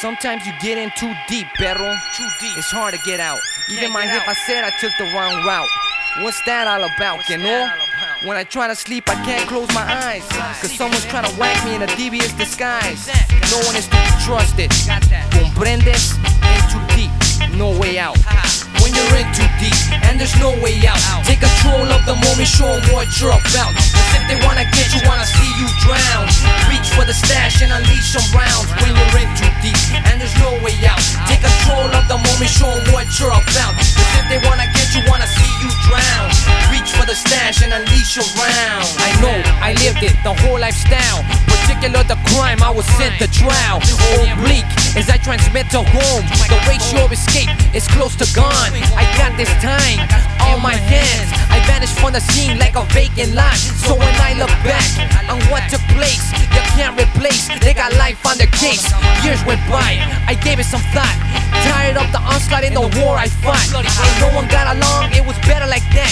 Sometimes you get in too deep, perro. Too deep. It's hard to get out. Even my hip. I said I took the wrong route. What's that all about, What's que that no? all about? When I try to sleep, I can't close my eyes. Cause someone's trying to whack me in a devious disguise. No one is to be trusted. Comprendes? In too deep, no way out. When you're in too deep and there's no way out, take control of the moment, show 'em what you're about. Cause if they wanna get you, wanna see you drown. Reach for the stash and unleash some rounds. When you're in too deep about. Cause if they wanna get you, wanna see you drown. Reach for the stash and unleash your round. I know, I lived it, the whole lifestyle. Particular the crime, I was sent to trial. Oblique to home. The ratio of escape is close to gone. I got this time on my hands. I vanished from the scene like a vacant lot. So when I look back on what took place, you can't replace. They got life on their case. Years went by, I gave it some thought. Tired of the onslaught in the war I fought. And no one got along, it was better like that.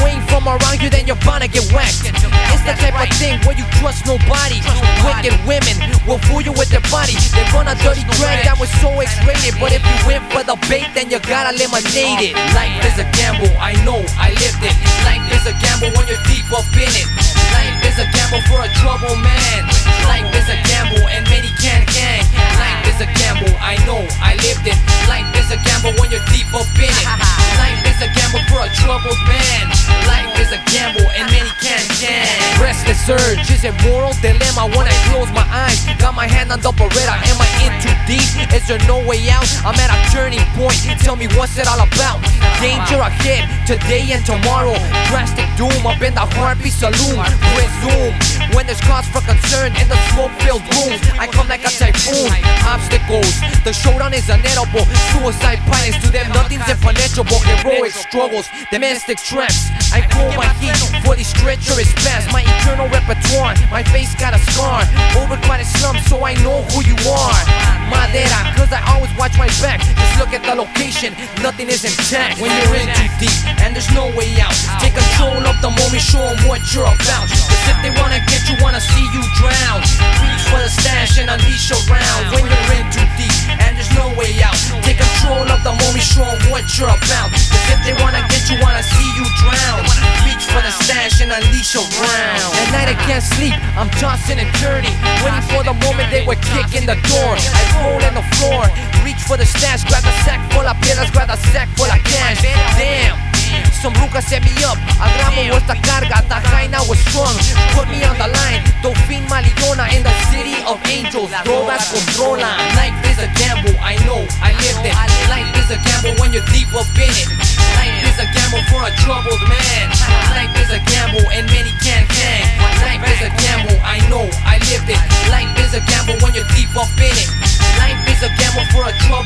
You ain't from around here, then you're bound to get whacked. It's the type of thing where you trust nobody. Wicked women will fool you with their body. They run a dirty drag that was so X-rated. But if you went for the bait, then you gotta eliminate it. Life is a gamble, I know, I lived it. Life is a gamble when you're deep up in it. Life is a gamble for a troubled man. Life is a gamble and many can't gang. Life is a gamble, I know, I lived it. Life is a gamble when you're deep up in it. Life is a gamble for a troubled man. Restless urge is a moral dilemma when I close my eyes. Got my hand on the Beretta. Am I in too deep? Is there no way out? I'm at a turning point. Tell me what's it all about? Danger ahead today and tomorrow. Drastic doom up in the heartbeat saloon. Resume when there's cause for concern in the smoke-filled rooms. I come like a typhoon. Obstacles. The showdown is inedible. Suicide pilots to them nothing's impenetrable. Heroic struggles, domestic traps. I grow my heat these treacherous paths. My eternal repertoire. My face got a scar. Overcrowded slums, so I know who you are. Madera, cause I always watch my back. Just look at the location, nothing is intact. When you're in too deep and there's no way out, take control of the moment, show 'em what you're about. Cause if they wanna get you, wanna see you drown. Reach for the stash and unleash your rounds. When you're in too deep and unleash your round. At night I can't sleep, I'm tossing and turning, waiting for the moment they would kick in the door. I roll on the floor, reach for the stash, grab a sack full of piedras, grab a sack full of cash. Damn. Some rucas set me up, agarramos vuestra carga, now was strong. Put me on the line, Dolphin Maliona in the city of angels. Drogas controla. Life is a gamble, I know, I lived it. Life is a gamble when you're deep up in it. Life is a gamble for a troubled man.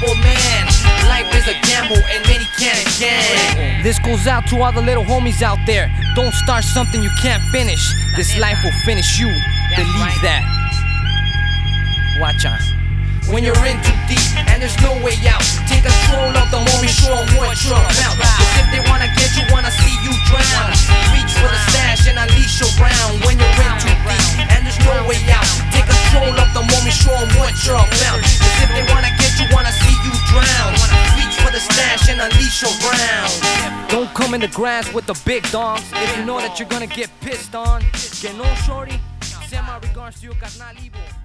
Man. Life is a gamble and many can't gang. This goes out to all the little homies out there. Don't start something you can't finish. This life will finish you. Believe that. Watch out. When you're in too deep and there's no way out, take control of the moment, show 'em what you're about. Cause if they wanna get you, wanna see you drown. Reach for the Don't come in the grass with the big dogs if you know that you're gonna get pissed on. Que no, shorty. Send my regards to your carnal Ivo.